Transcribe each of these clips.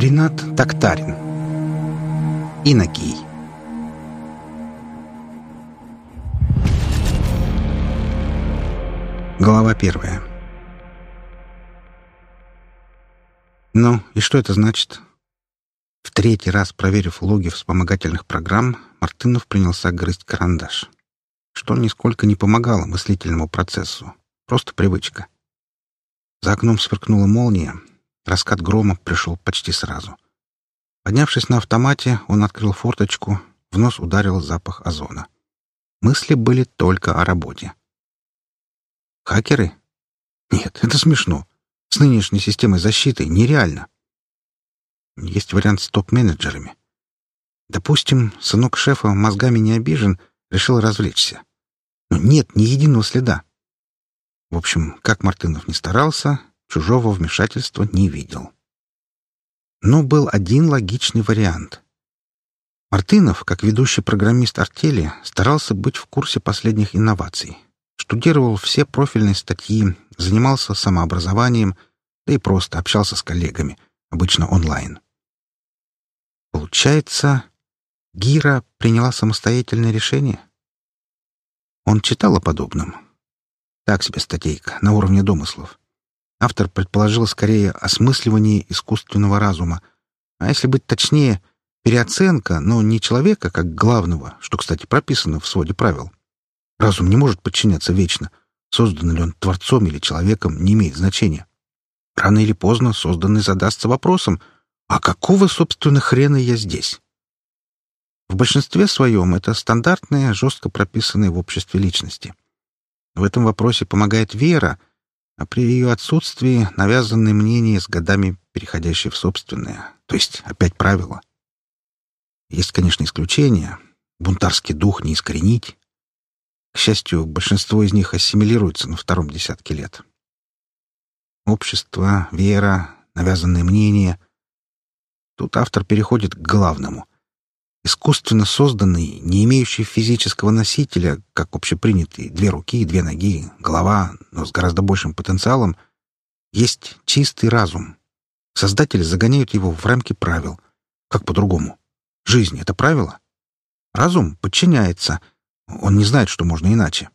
Ренат Токтарин Инокий Глава первая Ну, и что это значит? В третий раз, проверив логи вспомогательных программ, Мартынов принялся грызть карандаш. Что нисколько не помогало мыслительному процессу. Просто привычка. За окном сверкнула молния, Раскат грома пришел почти сразу. Поднявшись на автомате, он открыл форточку, в нос ударил запах озона. Мысли были только о работе. Хакеры? Нет, это смешно. С нынешней системой защиты нереально. Есть вариант с топ-менеджерами. Допустим, сынок шефа мозгами не обижен, решил развлечься. Но нет ни единого следа. В общем, как Мартынов не старался, чужого вмешательства не видел. Но был один логичный вариант. Мартынов, как ведущий программист артели, старался быть в курсе последних инноваций. Штудировал все профильные статьи, занимался самообразованием, да и просто общался с коллегами, обычно онлайн. Получается, Гира приняла самостоятельное решение? Он читал о подобном. Так себе статейка, на уровне домыслов. Автор предположил скорее осмысливание искусственного разума, а если быть точнее, переоценка, но не человека как главного, что, кстати, прописано в своде правил. Разум не может подчиняться вечно. Создан ли он творцом или человеком, не имеет значения. Рано или поздно созданный задастся вопросом, а какого, собственно, хрена я здесь? В большинстве своем это стандартная, жестко прописанная в обществе личности. В этом вопросе помогает вера — а при ее отсутствии навязанные мнения с годами переходящие в собственное, то есть опять правила. Есть, конечно, исключения. Бунтарский дух не искоренить. К счастью, большинство из них ассимилируется на втором десятке лет. Общество, вера, навязанные мнения. Тут автор переходит к главному искусственно созданный, не имеющий физического носителя, как общепринятые две руки две ноги, голова, но с гораздо большим потенциалом, есть чистый разум. Создатели загоняют его в рамки правил. Как по-другому? Жизнь — это правило? Разум подчиняется. Он не знает, что можно иначе.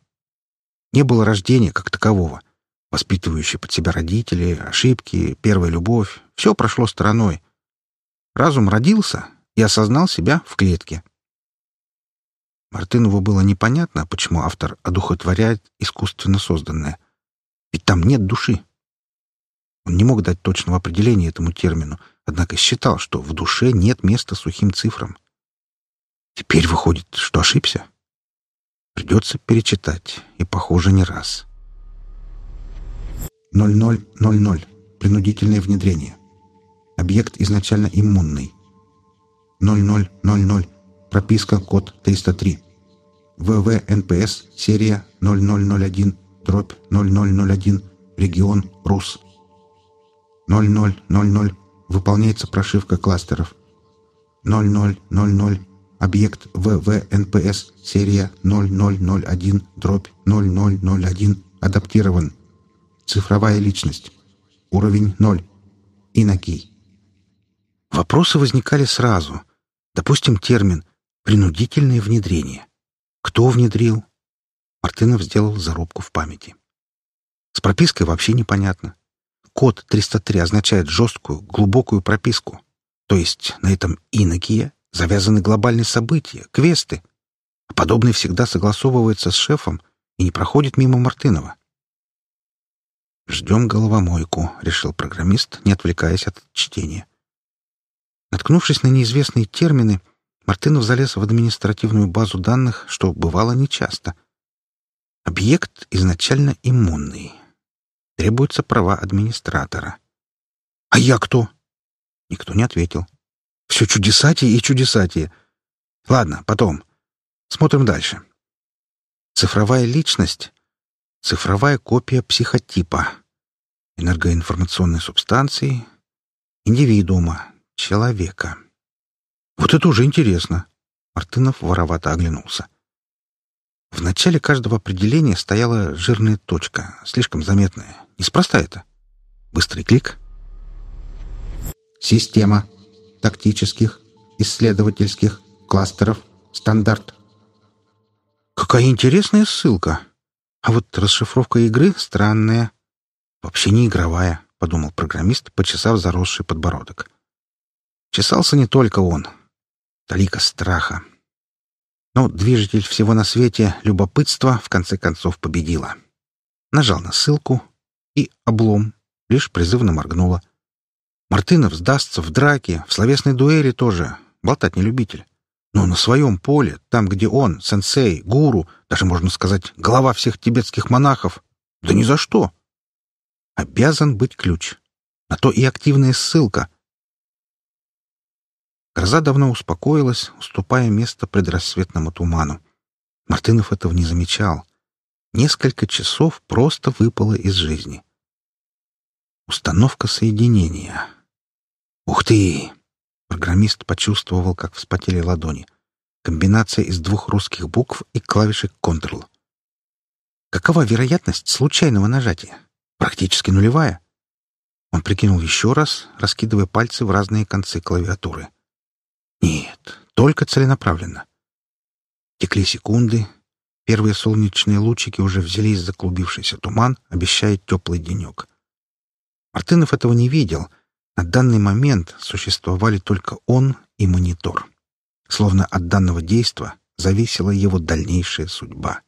Не было рождения как такового. Воспитывающие под себя родители, ошибки, первая любовь — все прошло стороной. Разум родился и осознал себя в клетке. Мартынову было непонятно, почему автор одухотворяет искусственно созданное. Ведь там нет души. Он не мог дать точного определения этому термину, однако считал, что в душе нет места сухим цифрам. Теперь выходит, что ошибся. Придется перечитать, и, похоже, не раз. 0000. Принудительное внедрение. Объект изначально иммунный. 0000. Прописка код 303. ВВ НПС серия 0001 дробь 0001 регион РУС. 0000. Выполняется прошивка кластеров. 0000. Объект ВВ НПС серия 0001 дробь 0001 адаптирован. Цифровая личность. Уровень 0. Инокий. Вопросы возникали сразу. Допустим, термин «принудительное внедрение». Кто внедрил? Мартынов сделал зарубку в памяти. С пропиской вообще непонятно. Код 303 означает жесткую, глубокую прописку. То есть на этом инокие завязаны глобальные события, квесты. А подобное всегда согласовывается с шефом и не проходит мимо Мартынова. «Ждем головомойку», — решил программист, не отвлекаясь от чтения. Наткнувшись на неизвестные термины, Мартынов залез в административную базу данных, что бывало нечасто. Объект изначально иммунный. Требуются права администратора. «А я кто?» Никто не ответил. «Все чудесатие и чудесатие. Ладно, потом. Смотрим дальше. Цифровая личность — цифровая копия психотипа, энергоинформационной субстанции, индивидуума, человека. Вот это уже интересно. Мартынов воровато оглянулся. В начале каждого определения стояла жирная точка, слишком заметная. Неспроста это. Быстрый клик. Система. тактических, исследовательских, кластеров, стандарт. Какая интересная ссылка. А вот расшифровка игры странная. Вообще не игровая, подумал программист, почесав заросший подбородок. Чесался не только он. Талика страха. Но движитель всего на свете, любопытство, в конце концов победило. Нажал на ссылку, и облом лишь призывно моргнула. Мартынов сдастся в драке, в словесной дуэли тоже. Болтать не любитель. Но на своем поле, там, где он, сенсей, гуру, даже, можно сказать, глава всех тибетских монахов, да ни за что. Обязан быть ключ. На то и активная ссылка. Гроза давно успокоилась, уступая место предрассветному туману. Мартынов этого не замечал. Несколько часов просто выпало из жизни. Установка соединения. Ух ты! Программист почувствовал, как вспотели ладони. Комбинация из двух русских букв и клавишек Ctrl. Какова вероятность случайного нажатия? Практически нулевая. Он прикинул еще раз, раскидывая пальцы в разные концы клавиатуры. Нет, только целенаправленно. Текли секунды. Первые солнечные лучики уже взялись за клубившийся туман, обещая теплый денек. Мартынов этого не видел — на данный момент существовали только он и монитор. Словно от данного действа зависела его дальнейшая судьба.